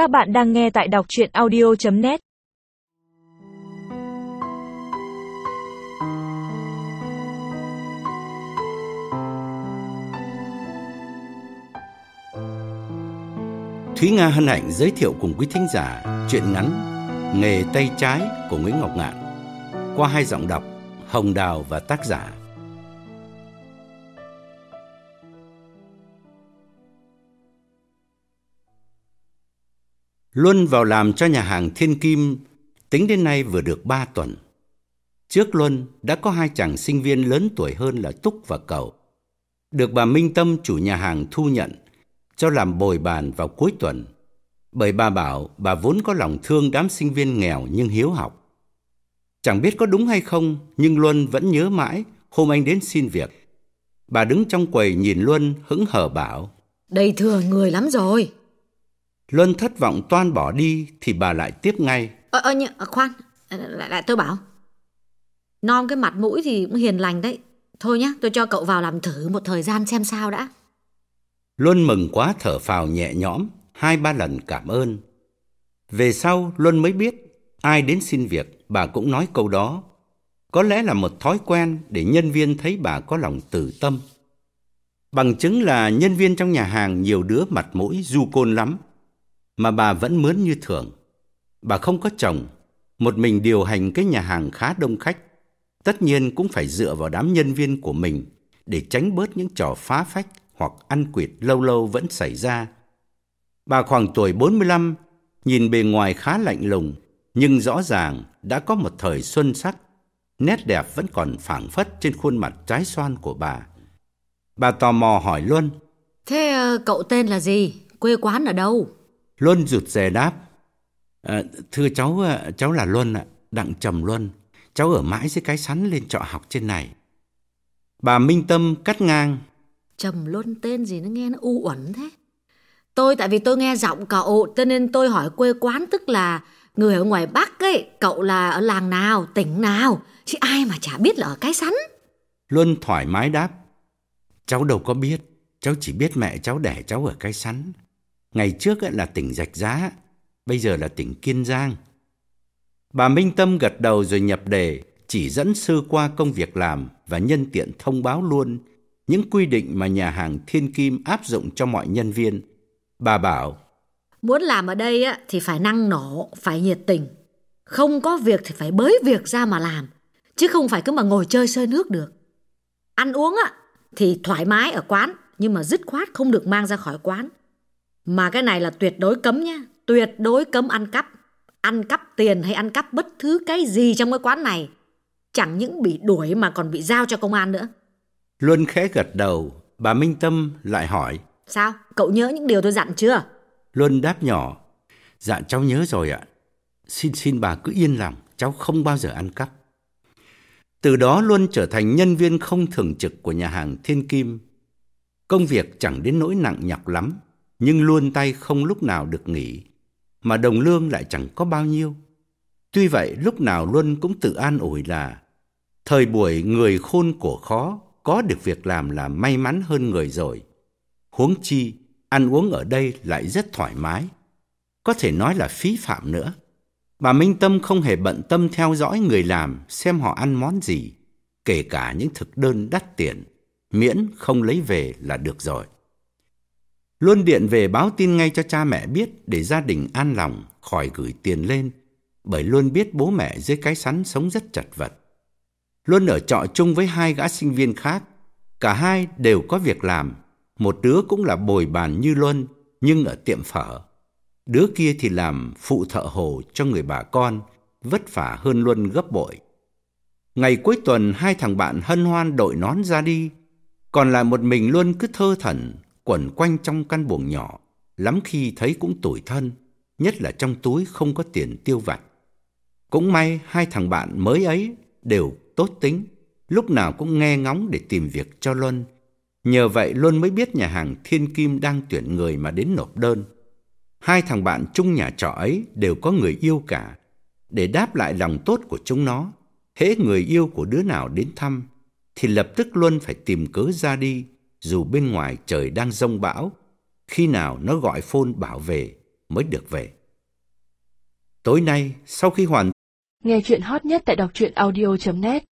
Các bạn đang nghe tại đọc chuyện audio.net Thúy Nga hân hạnh giới thiệu cùng quý thính giả chuyện ngắn Nghề tay trái của Nguyễn Ngọc Ngạn qua hai giọng đọc Hồng Đào và tác giả Luân vào làm cho nhà hàng Thiên Kim tính đến nay vừa được 3 tuần. Trước Luân đã có hai chàng sinh viên lớn tuổi hơn là Túc và Cầu. Được bà Minh Tâm chủ nhà hàng thu nhận cho làm bồi bàn vào cuối tuần. Bởi bà bảo bà vốn có lòng thương đám sinh viên nghèo nhưng hiếu học. Chẳng biết có đúng hay không, nhưng Luân vẫn nhớ mãi hôm anh đến xin việc. Bà đứng trong quầy nhìn Luân hững hờ bảo. Đây thừa người lắm rồi. Luân thất vọng toan bỏ đi thì bà lại tiếp ngay. Ơ, ơ, nhờ, khoan, lại, lại tôi bảo. Non cái mặt mũi thì cũng hiền lành đấy. Thôi nhá, tôi cho cậu vào làm thử một thời gian xem sao đã. Luân mừng quá thở phào nhẹ nhõm, hai ba lần cảm ơn. Về sau, Luân mới biết, ai đến xin việc, bà cũng nói câu đó. Có lẽ là một thói quen để nhân viên thấy bà có lòng từ tâm. Bằng chứng là nhân viên trong nhà hàng nhiều đứa mặt mũi du côn lắm, mà bà vẫn mướn như thường. Bà không có chồng, một mình điều hành cái nhà hàng khá đông khách. Tất nhiên cũng phải dựa vào đám nhân viên của mình để tránh bớt những trò phá phách hoặc ăn quỵt lâu lâu vẫn xảy ra. Bà khoảng tuổi 45, nhìn bề ngoài khá lạnh lùng, nhưng rõ ràng đã có một thời xuân sắc. Nét đẹp vẫn còn phảng phất trên khuôn mặt trái xoan của bà. Bà tò mò hỏi luôn: Thế ờ, cậu tên là gì? Quê quán ở đâu? Luân rụt rè đáp. À, thưa cháu, ờ, cháu là Luân ạ, Đặng Trầm Luân. Cháu ở mãi dưới cái sắn lên trọ học trên này. Bà Minh Tâm cắt ngang. Trầm Luân tên gì nó nghe nó u uẩn thế. Tôi tại vì tôi nghe giọng cậu cho nên tôi hỏi quê quán tức là người ở ngoài Bắc ấy, cậu là ở làng nào, tỉnh nào, chứ ai mà chả biết là ở cái sắn. Luân thoải mái đáp. Cháu đâu có biết, cháu chỉ biết mẹ cháu đẻ cháu ở cái sắn. Ngày trước là tỉnh Rạch Giá, bây giờ là tỉnh Kiên Giang. Bà Minh Tâm gật đầu rồi nhập đề, chỉ dẫn sư qua công việc làm và nhân tiện thông báo luôn những quy định mà nhà hàng Thiên Kim áp dụng cho mọi nhân viên. Bà bảo, Muốn làm ở đây thì phải năng nổ, phải nhiệt tình. Không có việc thì phải bới việc ra mà làm, chứ không phải cứ mà ngồi chơi sơi nước được. Ăn uống thì thoải mái ở quán, nhưng mà dứt khoát không được mang ra khỏi quán. Mà cái này là tuyệt đối cấm nhá, tuyệt đối cấm ăn cắp. Ăn cắp tiền hay ăn cắp bất thứ cái gì trong cái quán này. Chẳng những bị đuổi mà còn bị giao cho công an nữa. Luân khẽ gật đầu, bà Minh Tâm lại hỏi. Sao? Cậu nhớ những điều tôi dặn chưa? Luân đáp nhỏ. Dạ cháu nhớ rồi ạ. Xin xin bà cứ yên lòng, cháu không bao giờ ăn cắp. Từ đó Luân trở thành nhân viên không thường trực của nhà hàng Thiên Kim. Công việc chẳng đến nỗi nặng nhọc lắm, nhưng luôn tay không lúc nào được nghỉ, mà đồng lương lại chẳng có bao nhiêu. Tuy vậy lúc nào Luân cũng tự an ủi là thời buổi người khôn của khó, có được việc làm là may mắn hơn người rồi. Huống chi, ăn uống ở đây lại rất thoải mái. Có thể nói là phí phạm nữa. Bà Minh Tâm không hề bận tâm theo dõi người làm xem họ ăn món gì, kể cả những thực đơn đắt tiền, miễn không lấy về là được rồi. Luôn điện về báo tin ngay cho cha mẹ biết để gia đình an lòng khỏi gửi tiền lên, bởi luôn biết bố mẹ dưới cái sắn sống rất chật vật. Luân ở trọ chung với hai gã sinh viên khác. Cả hai đều có việc làm. Một đứa cũng là bồi bàn như Luân, nhưng ở tiệm phở. Đứa kia thì làm phụ thợ hồ cho người bà con, vất vả hơn Luân gấp bội. Ngày cuối tuần hai thằng bạn hân hoan đội nón ra đi, còn lại một mình Luân cứ thơ thẩn, quẩn quanh trong căn buồng nhỏ, lắm khi thấy cũng tủi thân, nhất là trong túi không có tiền tiêu vặt. Cũng may hai thằng bạn mới ấy đều tốt tính, lúc nào cũng nghe ngóng để tìm việc cho Luân. Nhờ vậy Luân mới biết nhà hàng Thiên Kim đang tuyển người mà đến nộp đơn. Hai thằng bạn chung nhà trọ ấy đều có người yêu cả. Để đáp lại lòng tốt của chúng nó, hễ người yêu của đứa nào đến thăm, thì lập tức Luân phải tìm cớ ra đi, dù bên ngoài trời đang rông bão. Khi nào nó gọi phone bảo về, mới được về. Tối nay, sau khi hoàn Nghe chuyện hot nhất tại đọc truyện audio.net